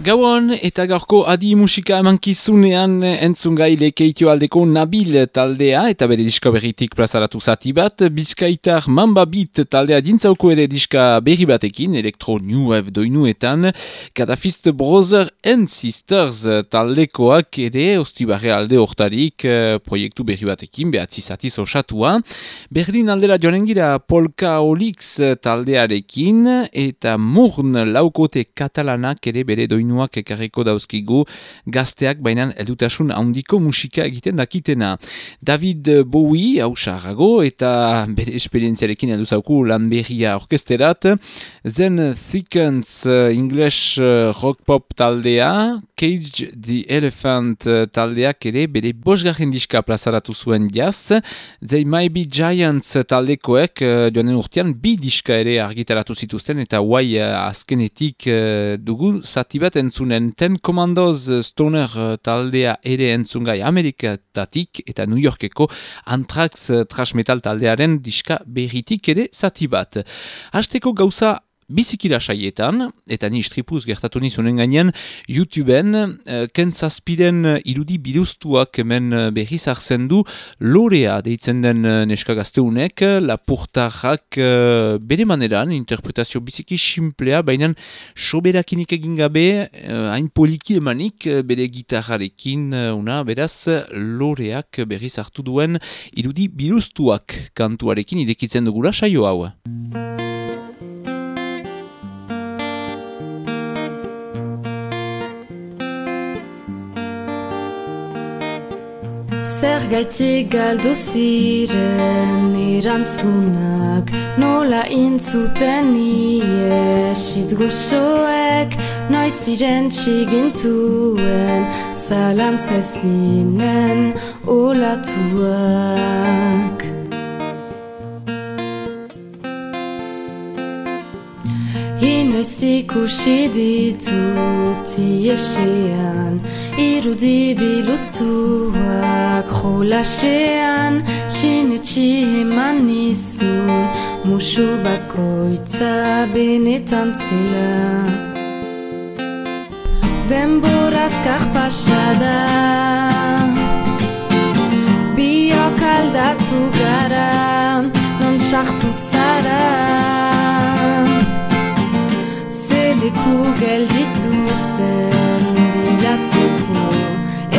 Gauan eta gaurko adi musika emankizunean entzungai lekeitio aldeko Nabil taldea eta bere diska berritik plazaratu zati bat. Bizkaitar Mamba Beat taldea dintzauko ere diska berri batekin, elektro new wave doinuetan. Kadafist Brother and Sisters taldekoak ere ostibarre alde hortarik eh, proiektu berri batekin behatzi zati osatua. Berlin aldera joanen gira Polka Olix taldearekin eta Murn laukote katalanak ere bere doinuak ekarriko dauzkigu gazteak bainan eldutasun handiko musika egiten dakitena. David Bowie, hau sarrago, eta bere esperientziarekin heldu zauku lan berria orkesterat, Zen Thickens uh, English uh, rock pop taldea, Cage the Elephant uh, taldeak ere bere bosgarren diska plazaratu zuen jaz, They Might Be Giants taldekoek uh, joanen urtean bi diska ere argitaratu zituzten eta guai uh, azkenetik dugu zati bat entzunen Ten Commandos Stoner uh, taldea ere entzungai Amerikatatik eta New Yorkeko Anthrax uh, Trash Metal taldearen diska berritik ere zati bat. Hasteko gauza bizikira saietan, eta ni istripuz gertatu nizunen gainean, YouTubeen, uh, kentzazpiden irudi biduztuak hemen uh, berriz hartzen du, lorea deitzen den uh, neska gazteunek, lapurtarrak uh, bere maneran, interpretazio biziki simplea, baina soberakinik egin gabe, uh, hain poliki emanik, uh, bere gitarrarekin, uh, una, beraz, loreak berriz hartu duen irudi biduztuak kantuarekin idekitzen dugula saio hau. Zergaitik galdu ziren irantzunak Nola intzuten iesitz gozoek Noiz ziren txigintuen Zalantzezinen olatuak Inoiz ikusi ditut iesean Irudi biluztuak jolasean Sinetxi eman nizun Musu bakoitza benetan zela. Denboraz pasada Biok aldatu gara. Non sartu zara Zeleku gelditu zen bilatzeko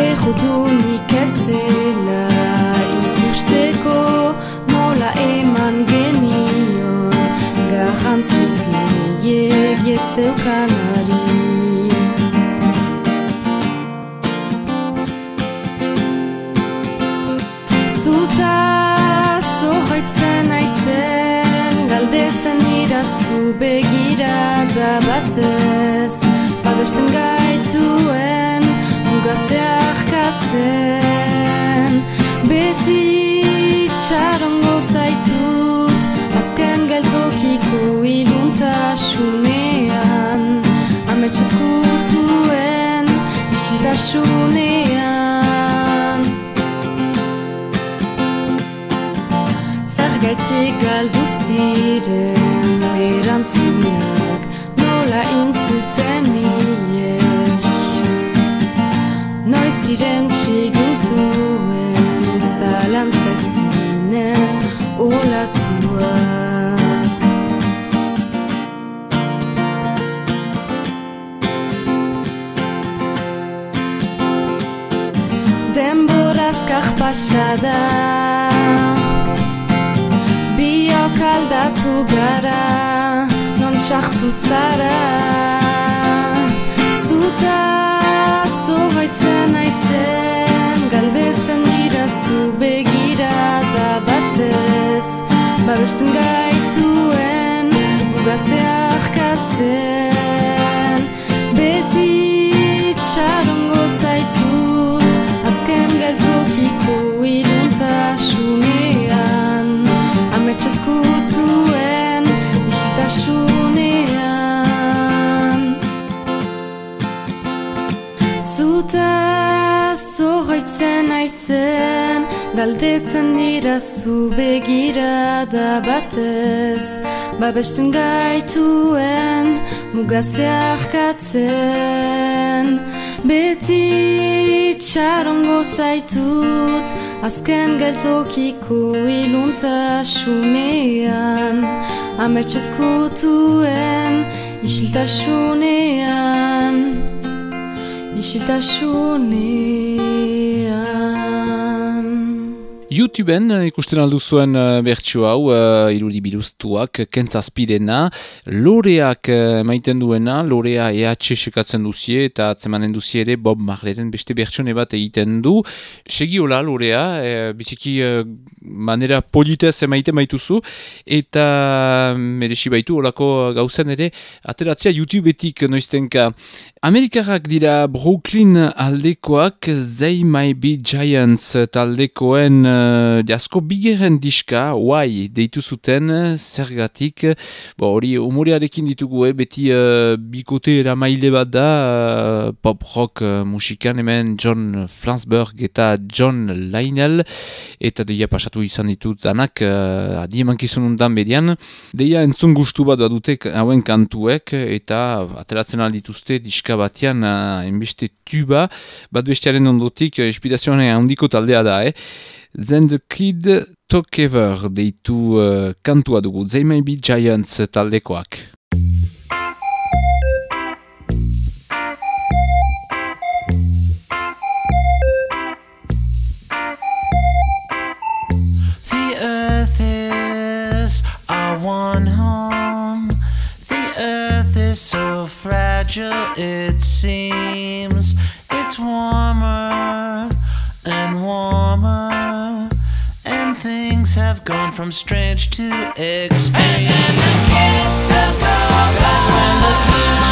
Errodu nik etzela ikusteko Nola eman genion garrantzik gehiagiet Zuta zohoitzen aizen Galdetzen irazu begirada da bate Babesten gaituen mugazearkatzen Beti txarongo zaitut Azken geltokiko iluntasunean. Amets eskutuen isiltasunean. Isiltasunean YouTubeen eh, ikusten aldu zuen uh, bertsu hau, uh, irudi biluztuak, kentzazpirena, loreak uh, maiten duena, lorea EH sekatzen duzie, eta atzemanen duzie ere Bob Marleren beste bertsone bat egiten du. Segi hola lorea, uh, biziki uh, manera politez emaiten maituzu, eta merexi baitu holako gauzen ere, ateratzea YouTubeetik noiztenka. Amerikarrak dira Brooklyn aldekoak, They Might Be Giants taldekoen uh, jasko bigeren diska, why, deitu zuten, zergatik, bo hori umorearekin ditugu, eh, beti uh, bikote eramaile bat da, uh, pop rock uh, musikan, hemen John Flansburg eta John Lionel, eta deia pasatu izan ditut danak, uh, adi emankizun undan bedian, deia entzun gustu bat badute hauen kantuek, eta ateratzen aldituzte diska batean uh, enbeste tuba, bat bestearen ondotik uh, inspirazioan handiko taldea da, eh? Then the Kid Tokever deitu uh, kantua dugu, They May Be Giants taldekoak. The earth is our one home. The earth is so fragile, it seems. It's warmer and warmer, things have gone from strange to extreme. That's when the future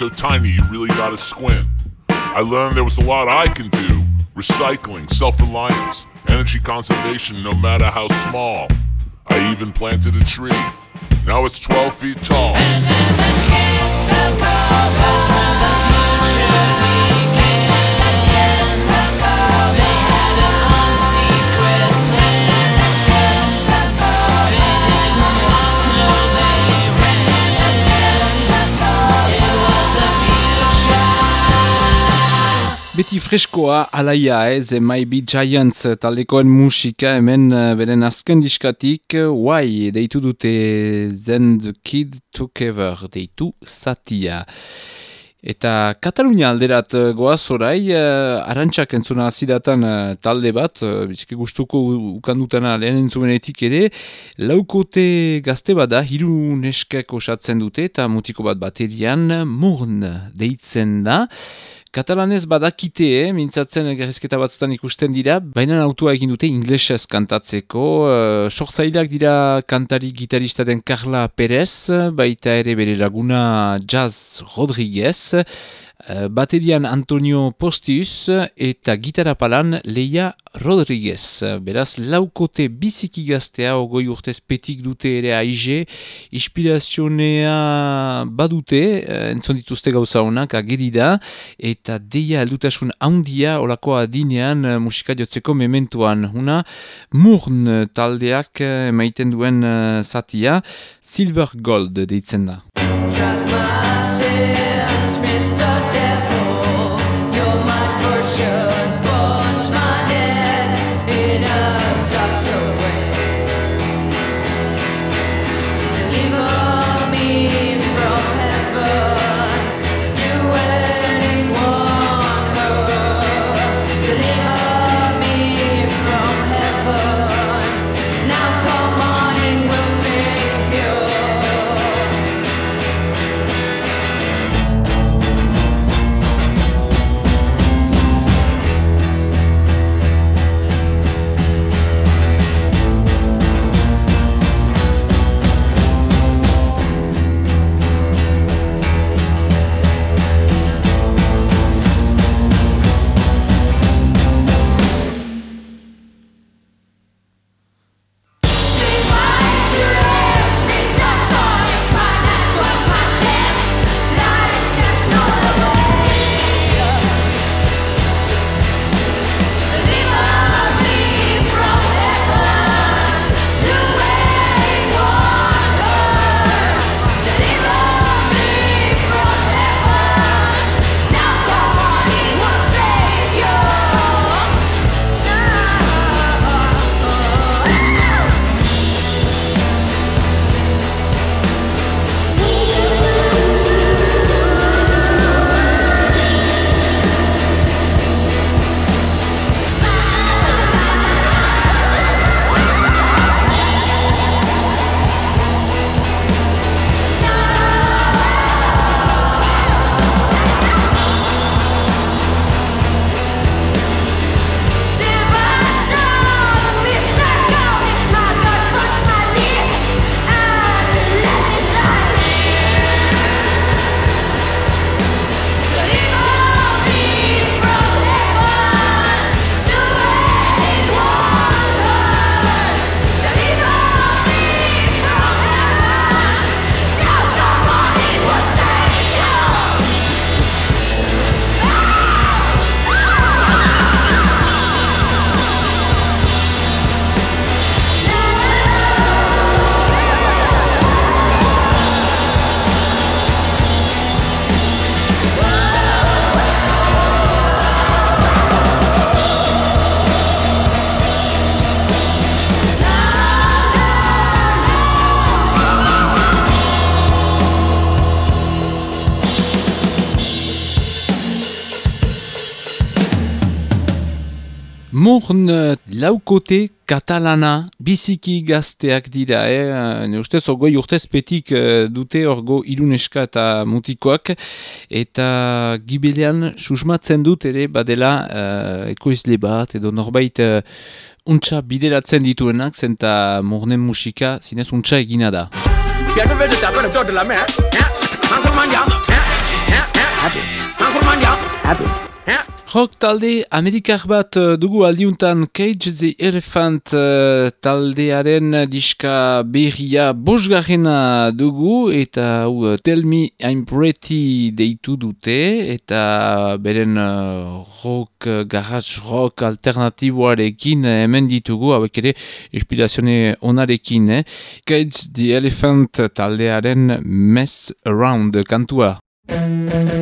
so tiny you really gotta squint. I learned there was a lot I can do recycling, self reliance, energy conservation, no matter how small. I even planted a tree. Now it's 12 feet tall. Beti freskoa, alaia, eh, The Might Be Giants taldekoen musika hemen eh, beren azken diskatik, eh, Why, deitu dute Then the Kid Together, deitu satia. Eta Katalunia alderat eh, goaz orai, uh, arantxak entzuna azidatan eh, talde bat, uh, biziki gustuko ukandutana lehen entzumenetik ere, laukote gazte bada, hiru neskek osatzen dute, eta mutiko bat baterian, murn deitzen da, Katalanez badakite, eh? mintzatzen gerrizketa batzutan ikusten dira, baina autua egin dute inglesez kantatzeko. Uh, Sortzaileak dira kantari gitarista den Carla Perez, baita ere bere laguna Jazz Rodriguez, baterian Antonio Postius eta gitara palan Leia Rodriguez. Beraz, laukote biziki gaztea ogoi urtez petik dute ere aize, inspirazionea badute, uh, entzon dituzte gauza honak, agedida, eta deia aldutasun handia olakoa adinean musika jotzeko mementuan. Una, murn taldeak uh, maiten duen zatia, Silver Gold deitzen da. Drug Morn eh, laukote katalana biziki gazteak dira, eh? ne ustez orgoi urtez petik eh, dute orgo iluneska eta mutikoak, eta gibelean susmatzen dut ere badela eh, ekoizle bat edo norbait eh, untxa bideratzen dituenak, zenta mornen musika zinez untxa egina da. 别 Rock talde Amerikar bat eh, dugu aldiuntan Cage the Elephant uh, taldearen diska berria bosgarrena dugu eta uh, Tell Me I'm Pretty deitu dute eta beren uh, rock, garage rock alternatiboarekin hemen ditugu hauek ere espirazione onarekin eh? Cage the Elephant taldearen Mess Around kantua Mess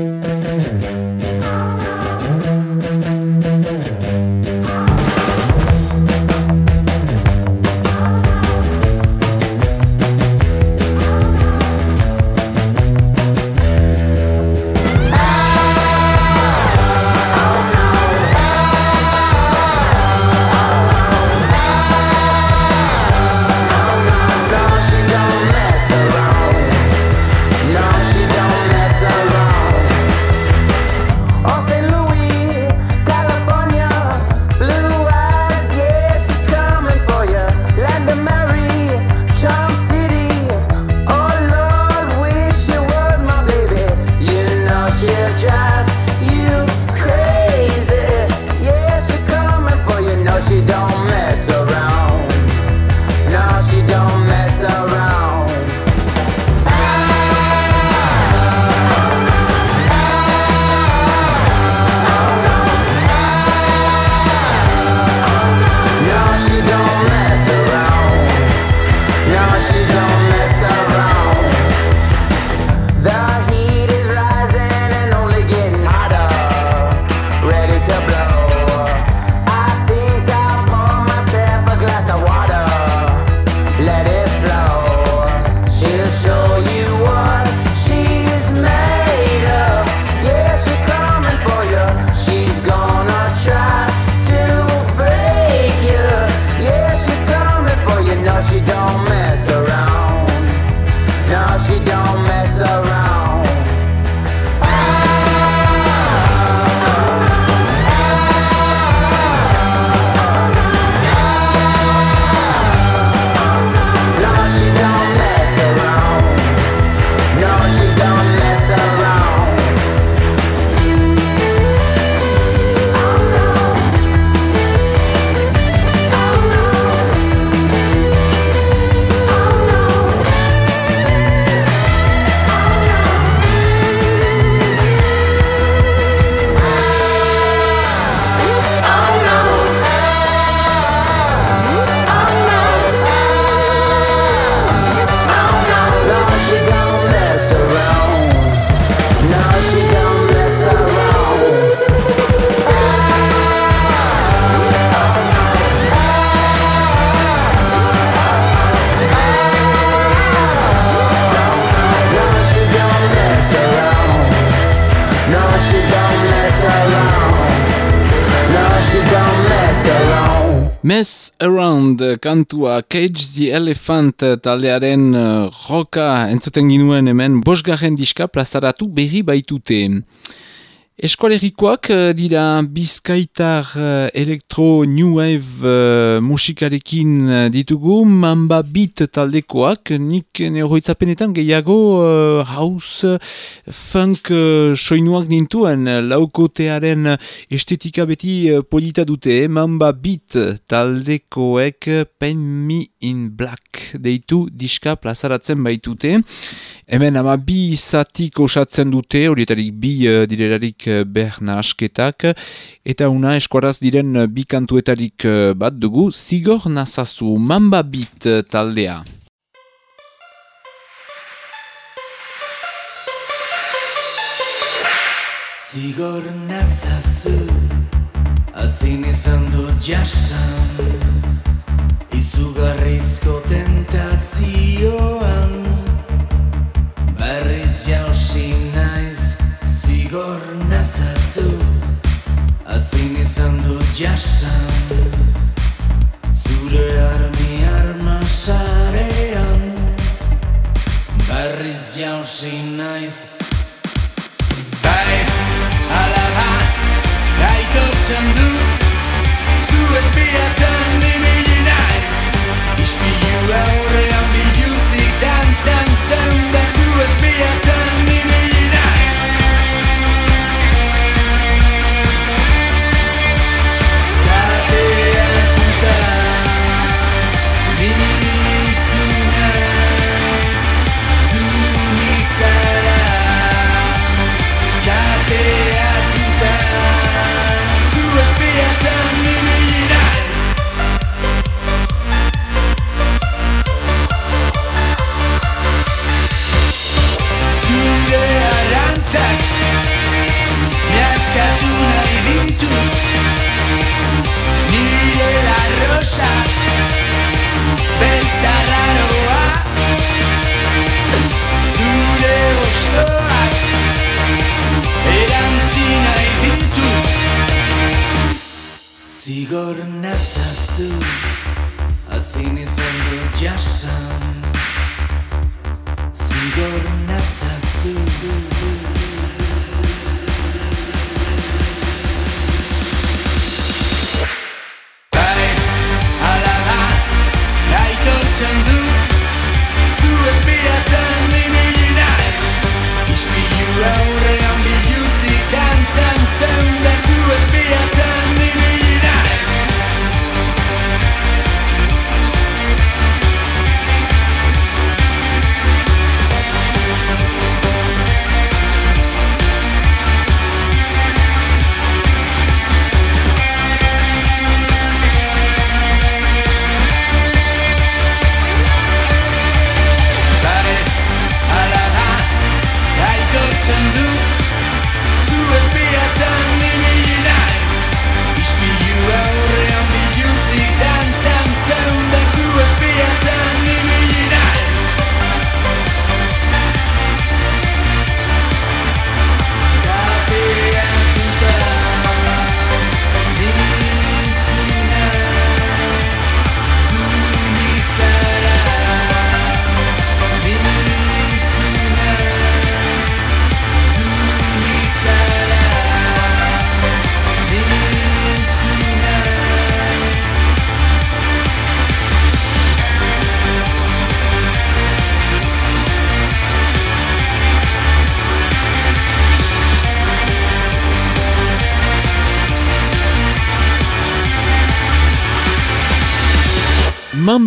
kantua Cage the Elephant eh, taldearen uh, roka entzuten ginuen hemen bosgarren diska plazaratu berri baitute. Eskualerikoak eh, dira bizkaitar uh, elektro new wave uh, musikarekin ditugu, mamba beat taldekoak, nik neoroitzapenetan gehiago uh, house funk uh, soinuak nintuen. Laukotearen estetika beti polita dute, mamba beat taldekoek Me in Black deitu diska plazaratzen baitute. Hemen ama bi zatik osatzen dute, horietarik bi uh, direlarik uh, behar nahasketak, eta una eskuaraz diren uh, bi kantuetarik uh, bat dugu, zigor nazazu mamba bit taldea. Zigor nazazu Azin izan dut jasan Izugarrizko tentazioan. Berriz jausi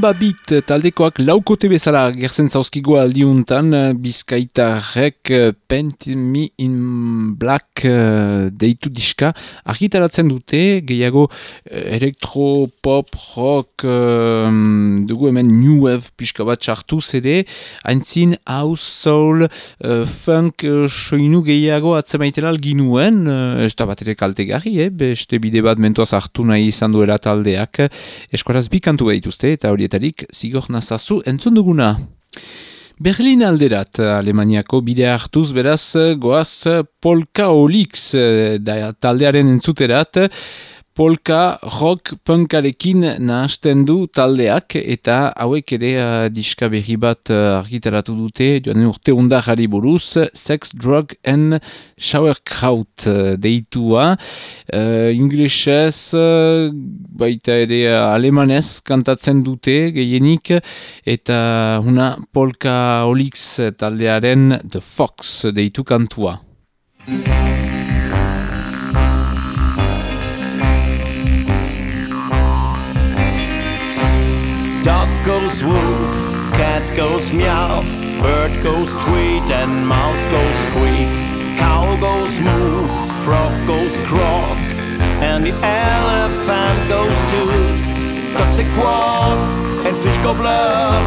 Mamba Beat taldekoak laukote bezala gertzen zauzkigo aldiuntan Bizkaitarrek eh, Paint Me in Black eh, deitu diska argitaratzen dute gehiago eh, elektro, pop, rock eh, dugu hemen new wave pixka bat sartu zede haintzin house, soul, eh, funk eh, soinu gehiago atzemaitela ginuen eh, ez da bat ere kaltegarri, eh? beste bide bat mentuaz hartu nahi izan duela taldeak eskuaraz bi kantu behituzte eta horietarik zigor nazazu entzun duguna. Berlin alderat, Alemaniako bidea hartuz beraz goaz Polka Olix da taldearen entzuterat, polka rock punkarekin nahasten du taldeak eta hauek ere uh, diska berri bat uh, argitaratu dute joan urte undarari buruz Sex, Drug and Sauerkraut uh, deitua. Uh, inglesez uh, baita ere uh, alemanez kantatzen dute gehienik eta una polka olix taldearen The Fox deitu kantua goes woof, cat goes meow, bird goes tweet, and mouse goes squeak. Cow goes moo, frog goes croak, and the elephant goes toot. Ducks a quack, and fish go blub,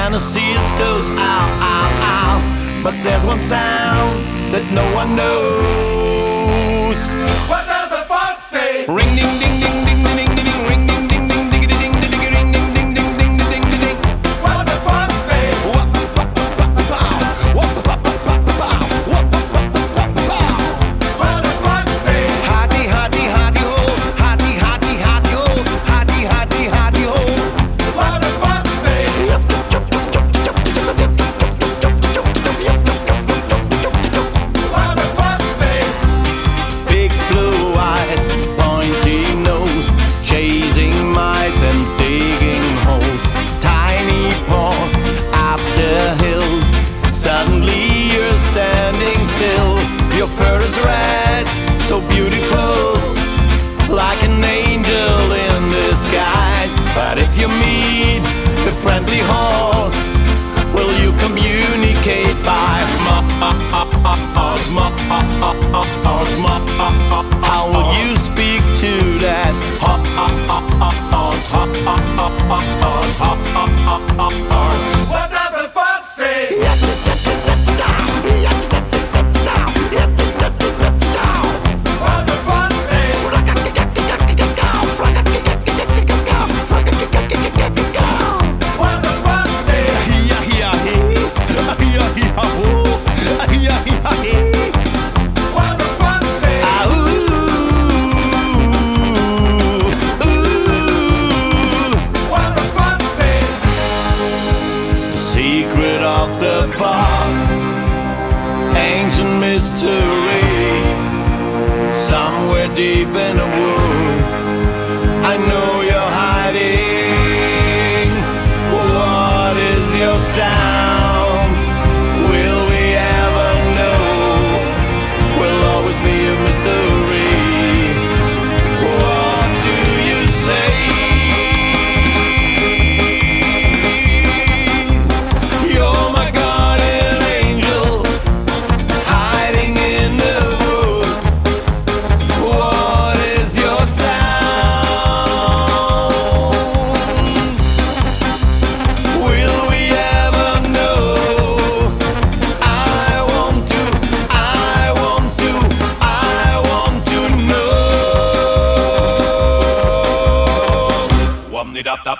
and the seals goes ow, ow, ow. But there's one sound that no one knows. What does the fox say? Ring ding ding ding ding ding ding Fur is red, so beautiful, like an angel in disguise. But if you meet a friendly horse, will you communicate by? Mars? How will you speak to that horse? Deep in the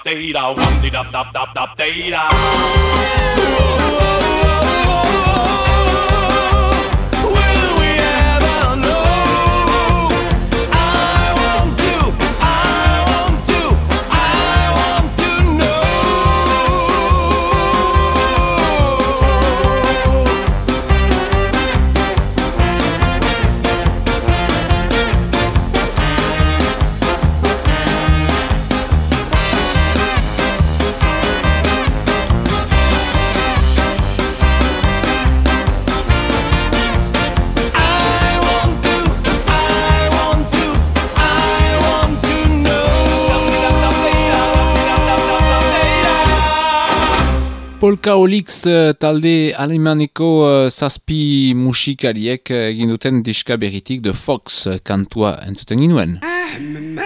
đạp đi đâu, không thì đạp đạp đạp đạp đi đâu. Polka Olix eh, talde alemaneko eh, zazpi musikariek eh, egin duten diska berritik The Fox kantua entzuten ginuen. Il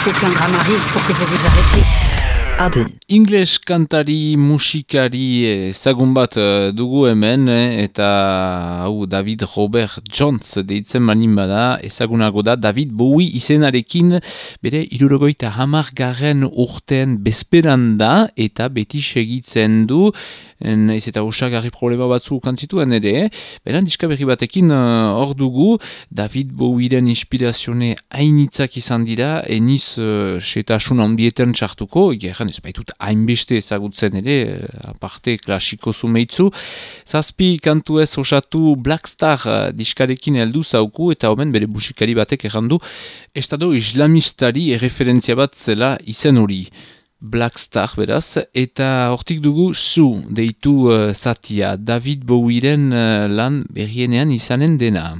faut qu'un drame arrive pour que vous vous arrêtiez. Adi. Ingles kantari musikari ezagun bat eh, dugu hemen eh, eta hau David Robert Jones deitzen manin bada ezagunago da David Bowie izenarekin bere irurogoita hamar garren urtean bezperan da eta beti segitzen du naiz eta osagarri problema batzu kantzituen ere eh. beran diska berri batekin eh, hor dugu David Bowieren inspirazione hainitzak izan dira eniz uh, setasun handietan txartuko gerran ez baitut hainbeste ezagutzen ere, eh, aparte klasiko zumeitzu. Zazpi kantu ez osatu Black Star eh, diskarekin heldu zauku eta omen bere busikari batek errandu estado islamistari erreferentzia bat zela izen hori. Black Star beraz, eta hortik dugu zu deitu uh, zatia David Bowieren uh, lan berrienean izanen dena.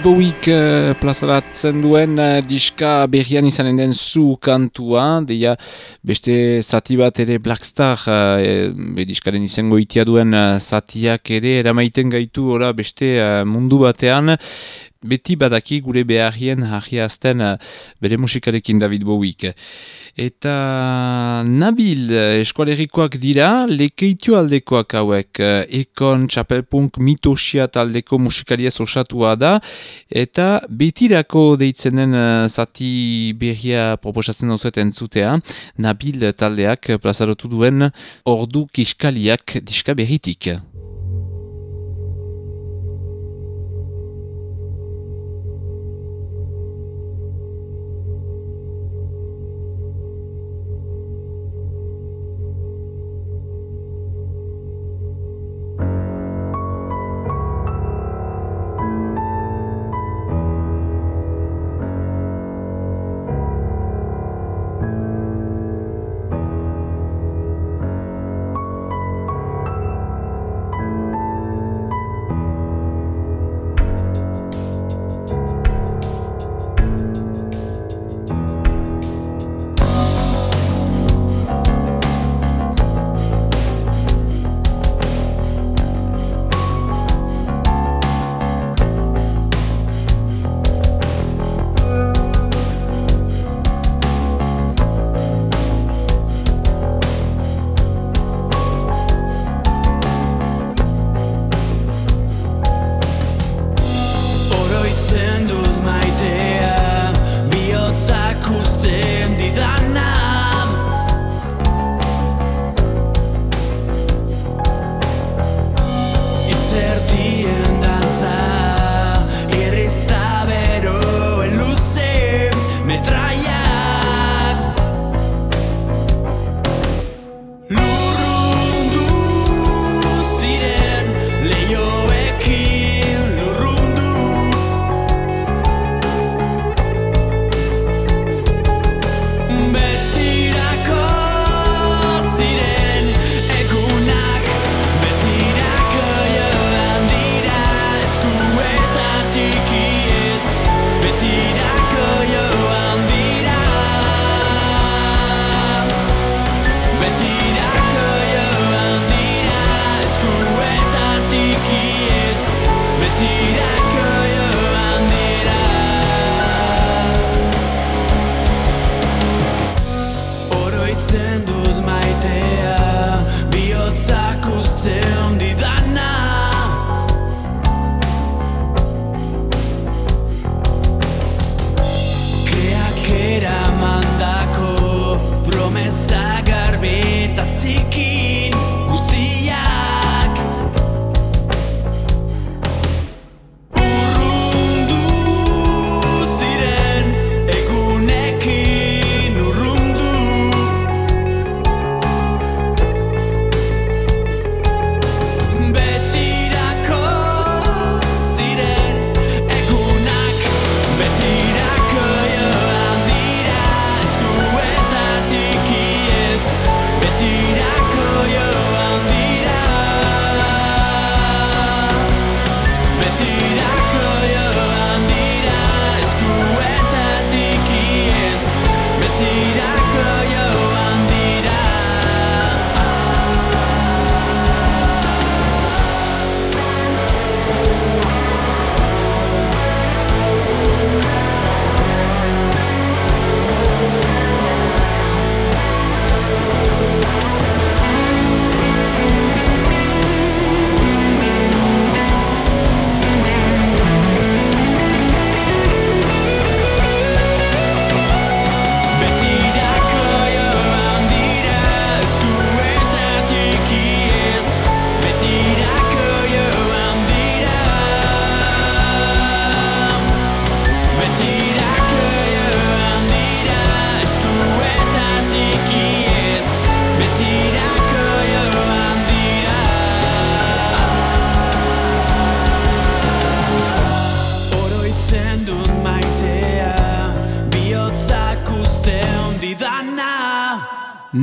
Bowiek uh, plazaratzen duen uh, diska berrian izanen den zu kantua, deia beste zati bat ere Blackstar, uh, be diskaren izango itia duen uh, zatiak ere eramaiten gaitu ora beste uh, mundu batean, beti badaki gure beharrien jarriazten uh, bere musikarekin David Bowiek. Eta Nabil eskualerikoak dira, lekeitu aldekoak hauek, ekon txapelpunk mitosia taldeko musikariez osatua da, eta betirako deitzen den uh, zati berria proposatzen dozuet entzutea, Nabil taldeak plazarotu duen ordu kiskaliak diska berritik.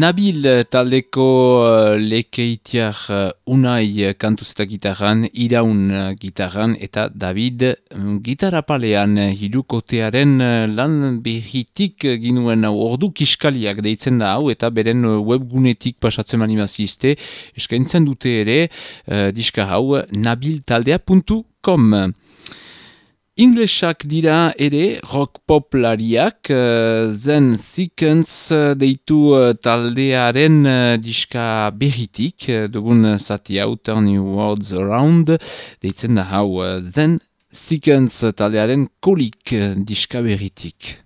Nabil eh, taldeko uh, lekeitiar uh, unai kantuz eta gitarran, iraun gitarran eta David um, gitarapalean hirukotearen lan behitik ginuen ordu kiskaliak deitzen da hau eta beren webgunetik pasatzen manimazizte eskaintzen dute ere diska hau nabiltaldea.com Inglesak dira ere rock poplariak uh, zen Sequence uh, deitu uh, taldearen uh, diska berritik uh, dugun zati hau Turn Words Around deitzen da hau uh, zen Sequence taldearen kolik uh, diska berritik.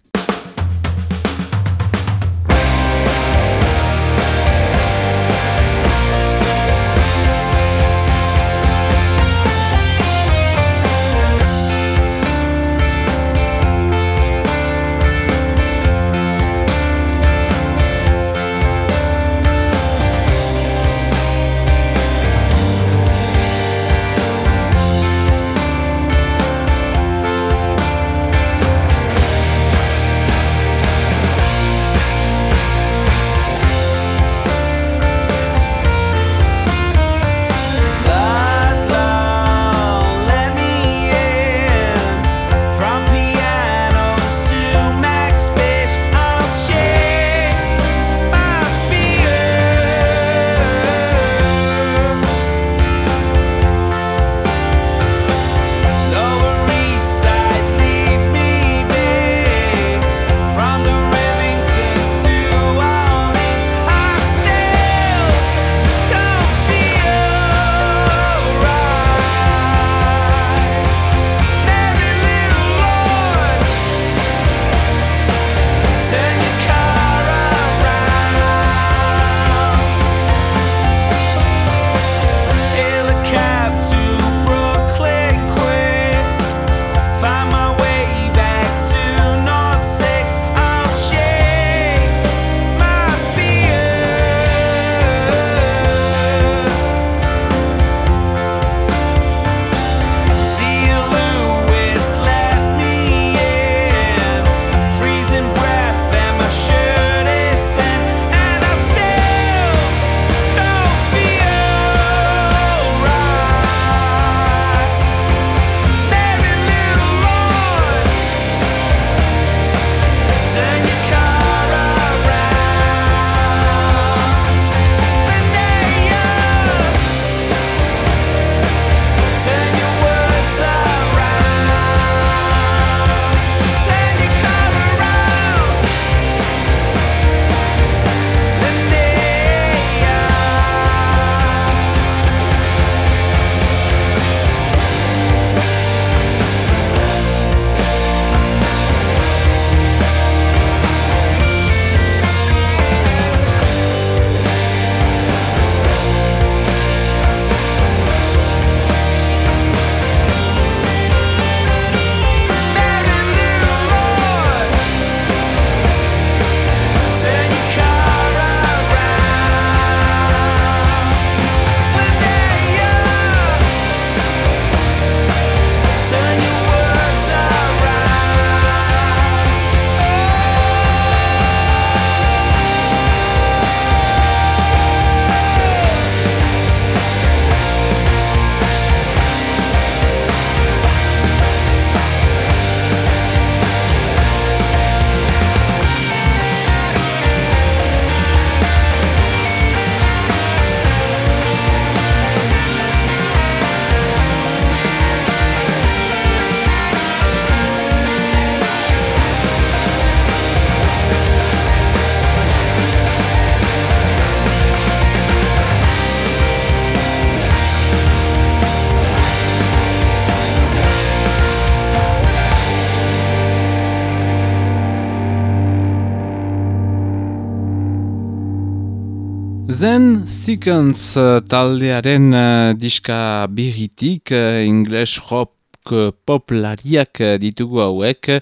Sequence uh, taldearen uh, diska berritik, uh, English rock uh, poplariak ditugu hauek,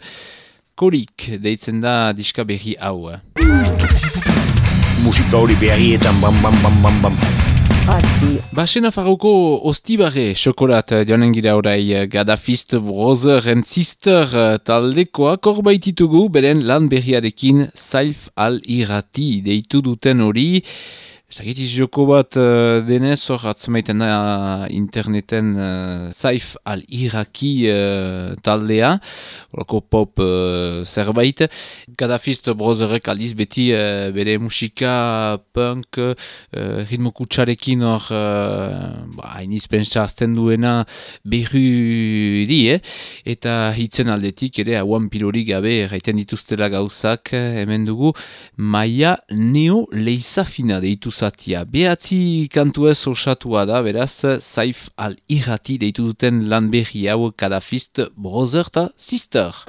korik deitzen da diska berri hau. musika hori beharietan bam bam bam bam bam. Basena farroko ostibarre xokolat eh, joanen gira orai eh, Gaddafist Brother and Sister eh, taldekoak hor baititugu beren lan berriarekin Saif al irrati deitu duten hori Zagitiz joko bat uh, denez hor atzemaiten da interneten uh, Saif al iraki uh, taldea, horako pop uh, zerbait. Gaddafist brozerrek aldiz beti uh, bere musika punk, uh, ritmo kutsarekin hor uh, ba, hainiz pentsa azten duena berri eh? eta hitzen aldetik ere hauan pilori gabe erraiten dituztela gauzak hemen dugu maia neo leizafina deitu zatia. Behatzi kantu ez osatua da, beraz, Saif al-Irati deitu duten lan berri hau kadafist brother ta sister.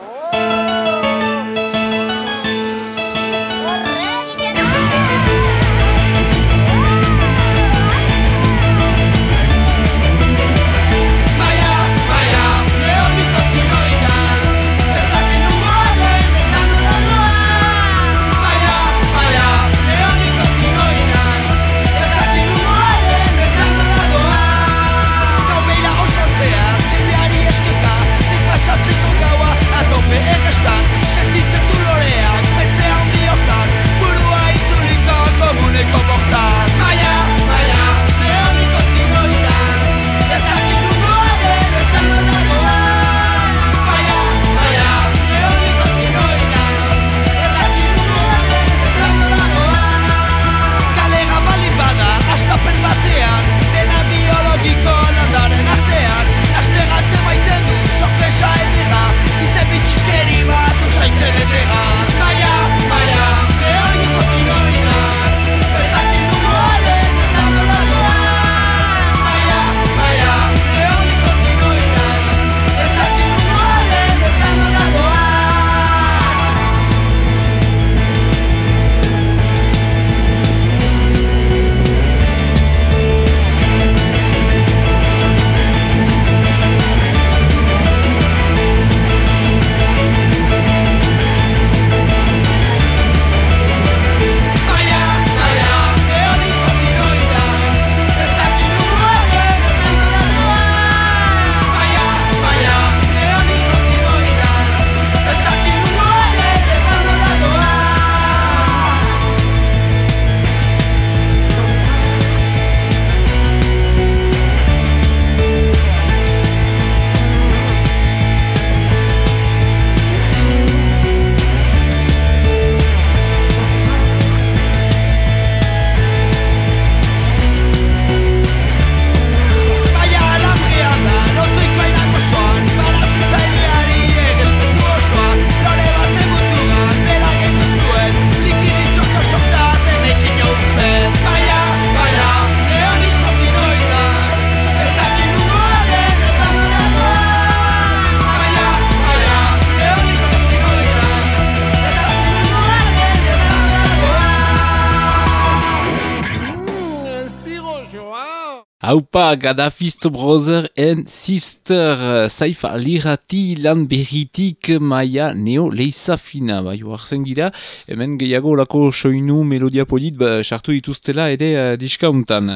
João. Haupa, Gaddafist Brother and Sister, Saif Alirati lan berritik maia neo leizafina. Bai, oartzen gira, hemen gehiago lako soinu melodia polit, ba, sartu dituztela ere uh, diskauntan.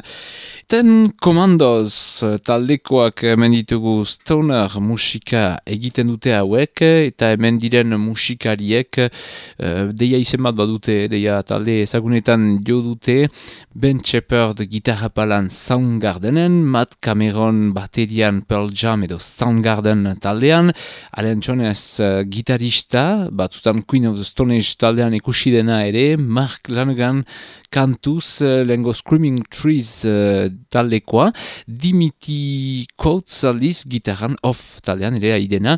Ten Commandos taldekoak hemen ditugu stoner musika egiten dute hauek, eta hemen diren musikariek uh, deia izen bat badute, deia talde ezagunetan jo dute, Ben Shepard gitarra palan Soundgardenen, Matt Cameron baterian Pearl Jam edo Soundgarden taldean, Alan Jones uh, gitarista, batzutan Queen of the Stone Age taldean ikusi dena ere, Mark Lanegan kantuz, uh, lengo Screaming Trees uh, taldekoa, Dimiti Coates aldiz gitarran off taldean ere aidena,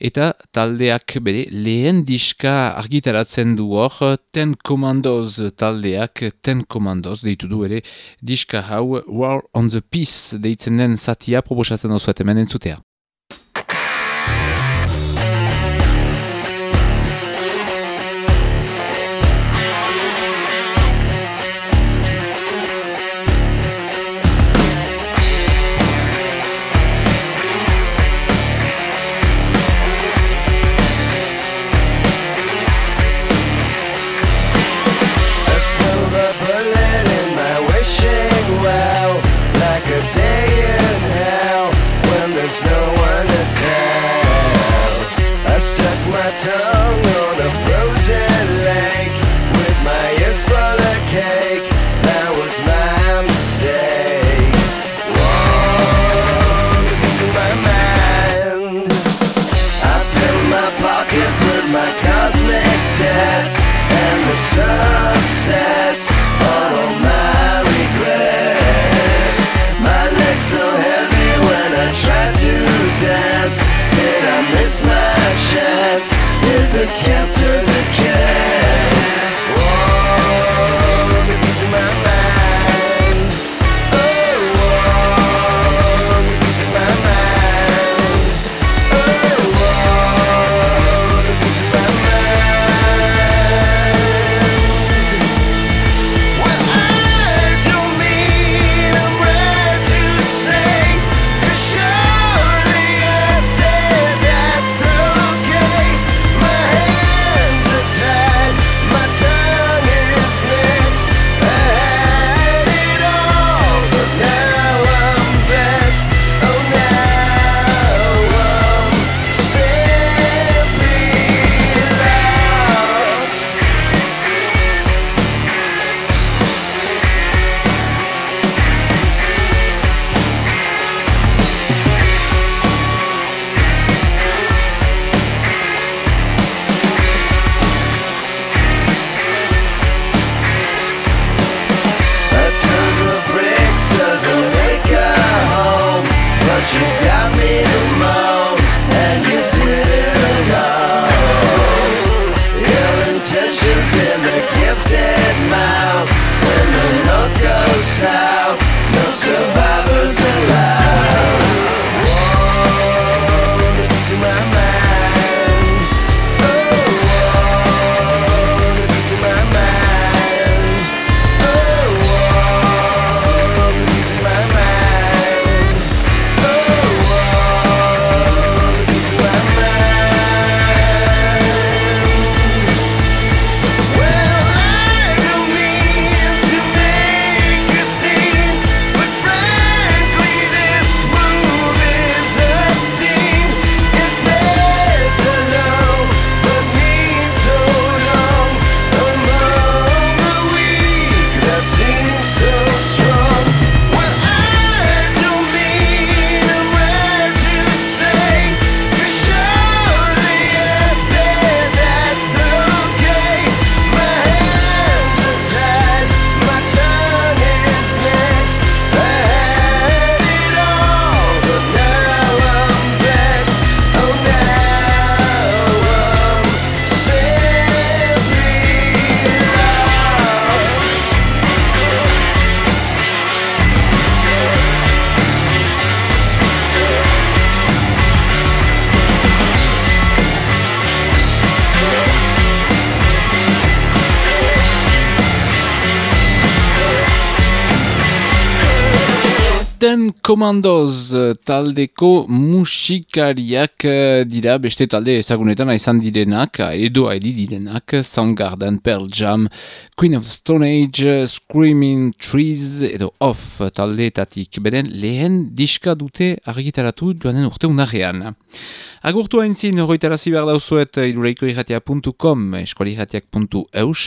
eta taldeak bere lehen diska argitaratzen du hor, Ten Commandos taldeak, Ten Commandos deitu du ere diska hau War on the Peace deitzen den zatia proposatzen dozuet hemen entzutea. Ten Commandos eh, taldeko musikariak eh, dira beste talde ezagunetan izan direnak, edo ari direnak, Soundgarden, Pearl Jam, Queen of the Stone Age, Screaming Trees, edo Off taldeetatik. Beren lehen diska dute argitaratu joanen urte unarrean. Agurtu haintzin, horretarazi behar dauzuet irureikoirratia.com, eskualirratiak.eus,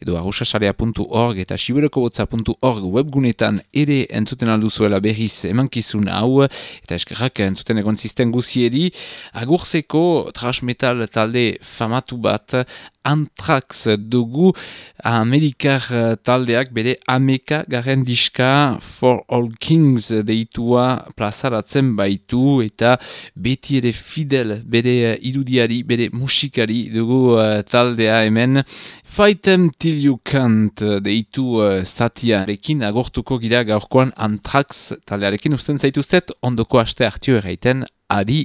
edo arusasarea.org eta siberokobotza.org webgunetan ere entzuten alduzuela berriz emankizun hau, eta eskerrak entzuten egon zisten guzieri, agurzeko trash metal talde famatu bat, Anthrax dugu. Amerikar taldeak bere ameka garen diska For All Kings deitua plazaratzen baitu eta beti ere fidel bere irudiari, bere musikari dugu uh, taldea hemen. Fight them till you can't deitu uh, zatiarekin agortuko gira gaurkoan Anthrax taldearekin usten zaituztet ondoko aste hartio erraiten. Adi